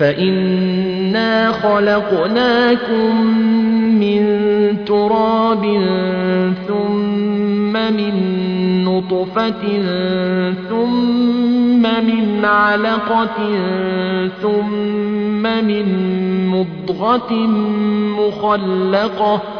فإنا خلقناكم من تراب ثم من نطفة ثم من علقة ثم من مضغة مخلقة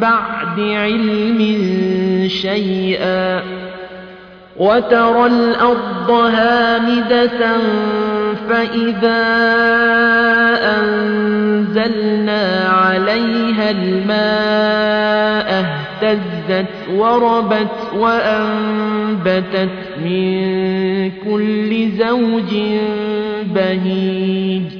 بعد علم شيئا وترى الأرض هامدة فإذا أنزلنا عليها الماء اهتزت وربت وأنبتت من كل زوج بهيج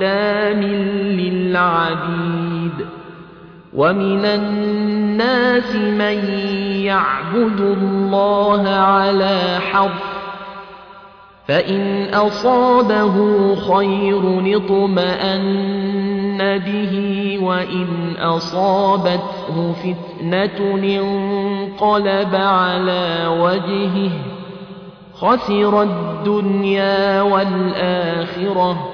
بظلام للعبيد ومن الناس من يعبد الله على حرف فإن أصابه خير اطمأن به وإن أصابته فتنة انقلب على وجهه خسر الدنيا والآخرة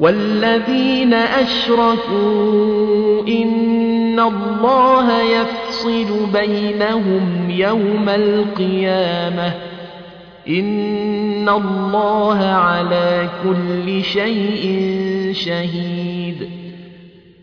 والذين أشركوا إن الله يفصل بينهم يوم القيامة. إن الله على كل شيء شهيد.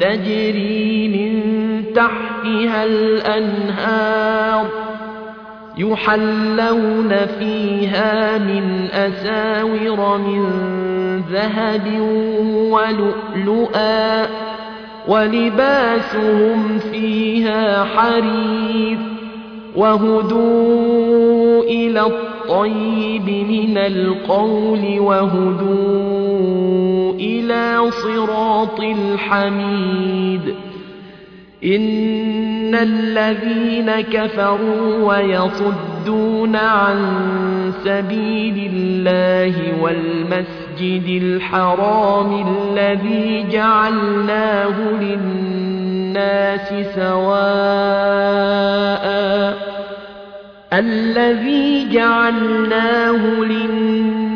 تجري من تحتها الأنهار يحلون فيها من أساور من ذهب ولؤلؤا ولباسهم فيها حرير وهدوا إلى الطيب من القول وهدوا إلى صراط الحميد. إن الذين كفروا ويصدون عن سبيل الله والمسجد الحرام الذي جعلناه للناس سواء الذي جعلناه للناس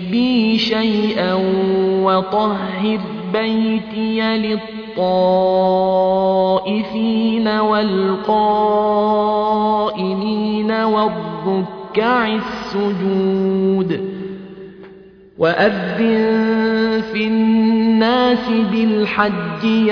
بي شيئا وطهر بيتي للطائفين والقائمين والركع السجود وأذن في الناس بالحج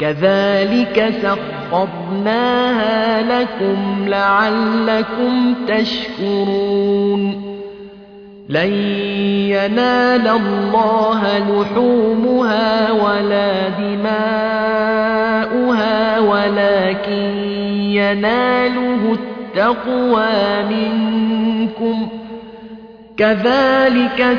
كذلك سخرناها لكم لعلكم تشكرون لن ينال الله لحومها ولا دماؤها ولكن يناله التقوى منكم كذلك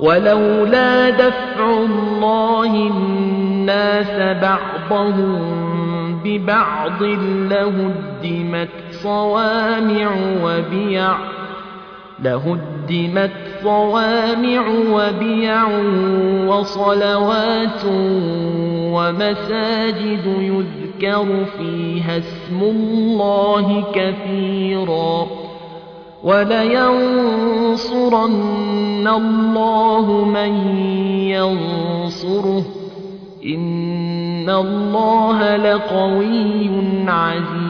ولولا دفع الله الناس بعضهم ببعض لهدمت صوامع وبيع لهدمت صوامع وبيع وصلوات ومساجد يذكر فيها اسم الله كثيرا. ولينصرن الله من ينصره. إن الله لقوي عزيز.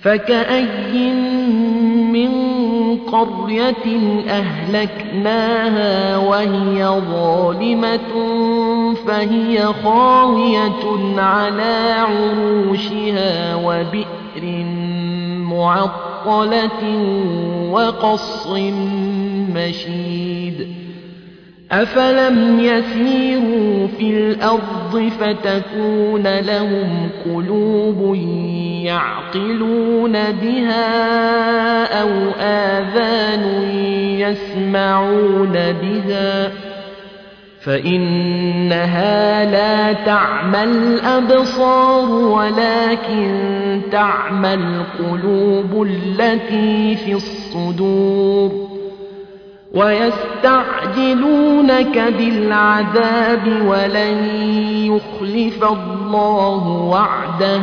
فكأي من قرية أهلكناها وهي ظالمة فهي خاوية على عروشها وبئر معطلة وقصر مشيد أفلم يسيروا في الأرض فتكون لهم قلوب يعقلون بها أو آذان يسمعون بها فإنها لا تعمى الأبصار ولكن تعمى القلوب التي في الصدور ويستعجلونك بالعذاب ولن يخلف الله وعده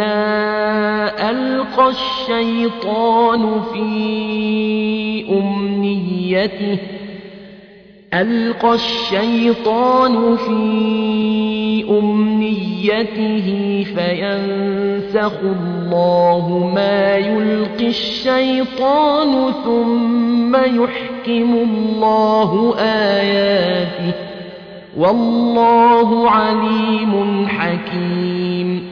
ألقى الشيطان في أمنيته ألقى الشيطان في أمنيته فينسخ الله ما يلقي الشيطان ثم يحكم الله آياته والله عليم حكيم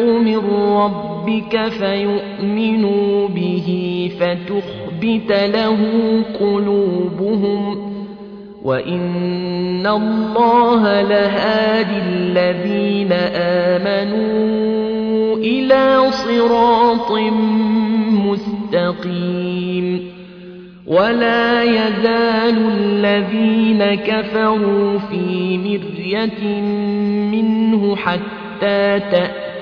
من ربك فيؤمنوا به فتخبت له قلوبهم وإن الله لهادي الذين آمنوا إلى صراط مستقيم ولا يزال الذين كفروا في مرية منه حتى تأتي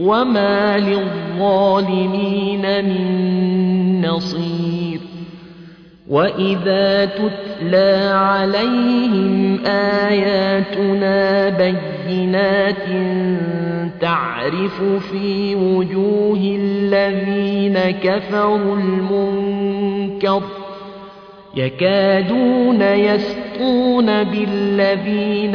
وما للظالمين من نصير وإذا تتلى عليهم آياتنا بينات تعرف في وجوه الذين كفروا المنكر يكادون يسطون بالذين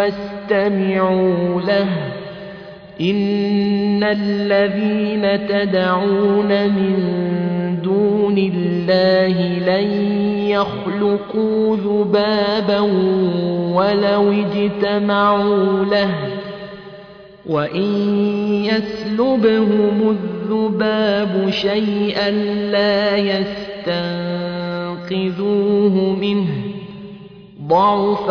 فاستمعوا له. إن الذين تدعون من دون الله لن يخلقوا ذبابا ولو اجتمعوا له. وإن يسلبهم الذباب شيئا لا يستنقذوه منه. ضعف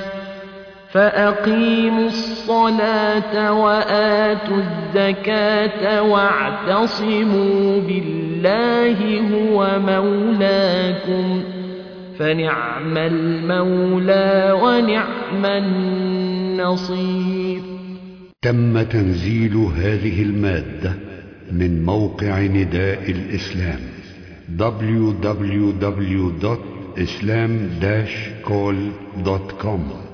فأقيموا الصلاة وآتوا الزكاة واعتصموا بالله هو مولاكم فنعم المولى ونعم النصير. تم تنزيل هذه المادة من موقع نداء الإسلام www.islam-call.com